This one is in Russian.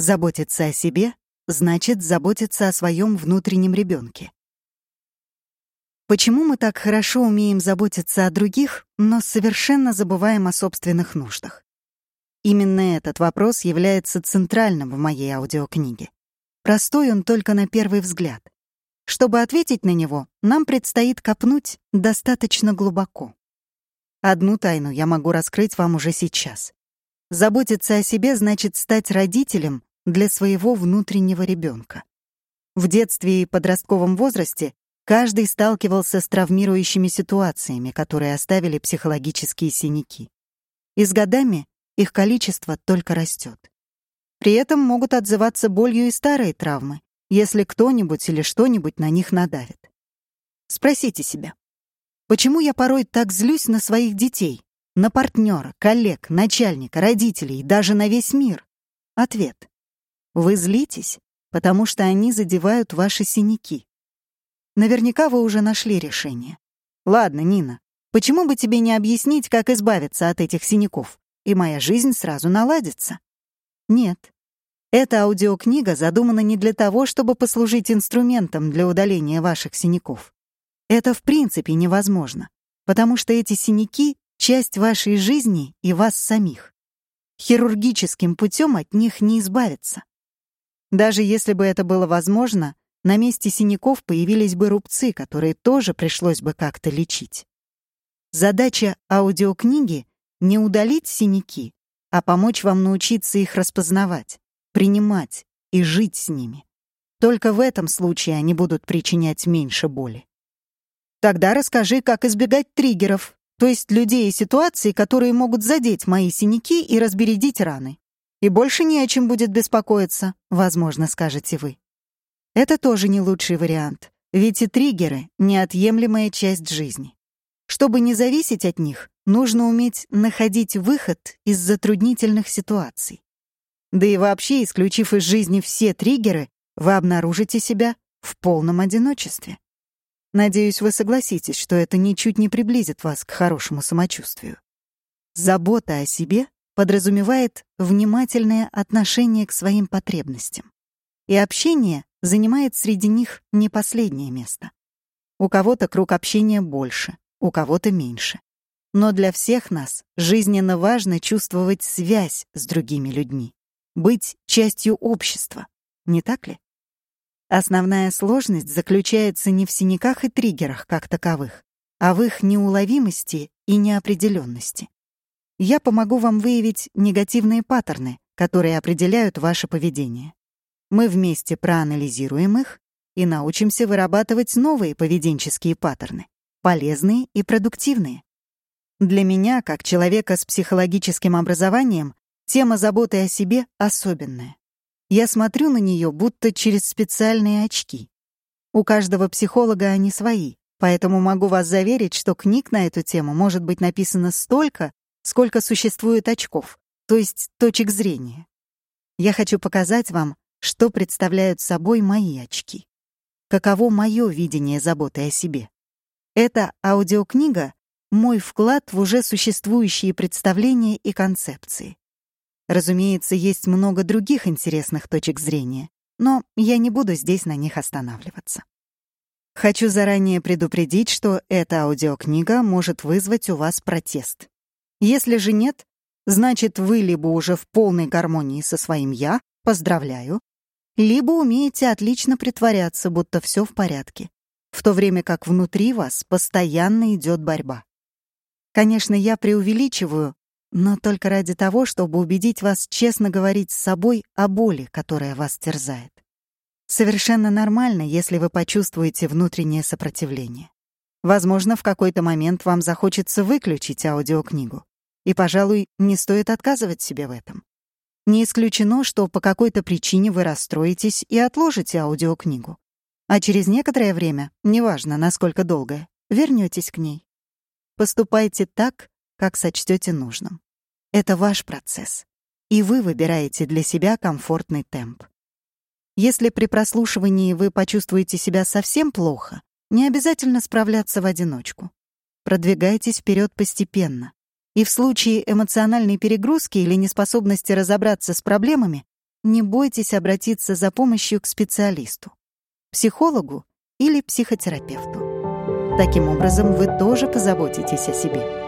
Заботиться о себе значит заботиться о своем внутреннем ребенке. Почему мы так хорошо умеем заботиться о других, но совершенно забываем о собственных нуждах? Именно этот вопрос является центральным в моей аудиокниге. Простой он только на первый взгляд. Чтобы ответить на него, нам предстоит копнуть достаточно глубоко. Одну тайну я могу раскрыть вам уже сейчас. Заботиться о себе значит стать родителем для своего внутреннего ребенка. В детстве и подростковом возрасте каждый сталкивался с травмирующими ситуациями, которые оставили психологические синяки. И с годами их количество только растет. При этом могут отзываться болью и старые травмы, если кто-нибудь или что-нибудь на них надавит. Спросите себя, почему я порой так злюсь на своих детей, на партнера, коллег, начальника, родителей даже на весь мир? Ответ. Вы злитесь, потому что они задевают ваши синяки. Наверняка вы уже нашли решение. Ладно, Нина, почему бы тебе не объяснить, как избавиться от этих синяков, и моя жизнь сразу наладится? Нет. Эта аудиокнига задумана не для того, чтобы послужить инструментом для удаления ваших синяков. Это в принципе невозможно, потому что эти синяки — часть вашей жизни и вас самих. Хирургическим путем от них не избавиться. Даже если бы это было возможно, на месте синяков появились бы рубцы, которые тоже пришлось бы как-то лечить. Задача аудиокниги — не удалить синяки, а помочь вам научиться их распознавать, принимать и жить с ними. Только в этом случае они будут причинять меньше боли. Тогда расскажи, как избегать триггеров, то есть людей и ситуаций, которые могут задеть мои синяки и разбередить раны. И больше не о чем будет беспокоиться, возможно, скажете вы. Это тоже не лучший вариант, ведь и триггеры — неотъемлемая часть жизни. Чтобы не зависеть от них, нужно уметь находить выход из затруднительных ситуаций. Да и вообще, исключив из жизни все триггеры, вы обнаружите себя в полном одиночестве. Надеюсь, вы согласитесь, что это ничуть не приблизит вас к хорошему самочувствию. Забота о себе подразумевает внимательное отношение к своим потребностям. И общение занимает среди них не последнее место. У кого-то круг общения больше, у кого-то меньше. Но для всех нас жизненно важно чувствовать связь с другими людьми, быть частью общества, не так ли? Основная сложность заключается не в синяках и триггерах как таковых, а в их неуловимости и неопределенности. Я помогу вам выявить негативные паттерны, которые определяют ваше поведение. Мы вместе проанализируем их и научимся вырабатывать новые поведенческие паттерны, полезные и продуктивные. Для меня, как человека с психологическим образованием, тема заботы о себе особенная. Я смотрю на нее будто через специальные очки. У каждого психолога они свои, поэтому могу вас заверить, что книг на эту тему может быть написано столько, сколько существует очков, то есть точек зрения. Я хочу показать вам, что представляют собой мои очки. Каково мое видение заботы о себе. Эта аудиокнига — мой вклад в уже существующие представления и концепции. Разумеется, есть много других интересных точек зрения, но я не буду здесь на них останавливаться. Хочу заранее предупредить, что эта аудиокнига может вызвать у вас протест. Если же нет, значит, вы либо уже в полной гармонии со своим «я», поздравляю, либо умеете отлично притворяться, будто все в порядке, в то время как внутри вас постоянно идет борьба. Конечно, я преувеличиваю, но только ради того, чтобы убедить вас честно говорить с собой о боли, которая вас терзает. Совершенно нормально, если вы почувствуете внутреннее сопротивление. Возможно, в какой-то момент вам захочется выключить аудиокнигу. И, пожалуй, не стоит отказывать себе в этом. Не исключено, что по какой-то причине вы расстроитесь и отложите аудиокнигу. А через некоторое время, неважно, насколько долгое, вернетесь к ней. Поступайте так, как сочтете нужным. Это ваш процесс, и вы выбираете для себя комфортный темп. Если при прослушивании вы почувствуете себя совсем плохо, не обязательно справляться в одиночку. Продвигайтесь вперед постепенно, и в случае эмоциональной перегрузки или неспособности разобраться с проблемами не бойтесь обратиться за помощью к специалисту, психологу или психотерапевту. Таким образом, вы тоже позаботитесь о себе.